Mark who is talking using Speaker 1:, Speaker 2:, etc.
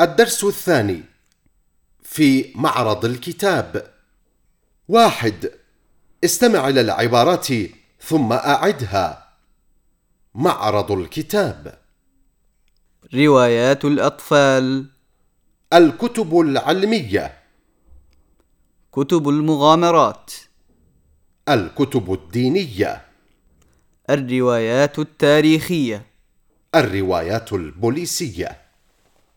Speaker 1: الدرس الثاني في معرض الكتاب. واحد استمع إلى العبارات ثم أعدها. معرض الكتاب.
Speaker 2: روايات الأطفال.
Speaker 1: الكتب العلمية.
Speaker 2: كتب المغامرات.
Speaker 1: الكتب الدينية.
Speaker 2: الروايات التاريخية.
Speaker 1: الروايات البوليسية.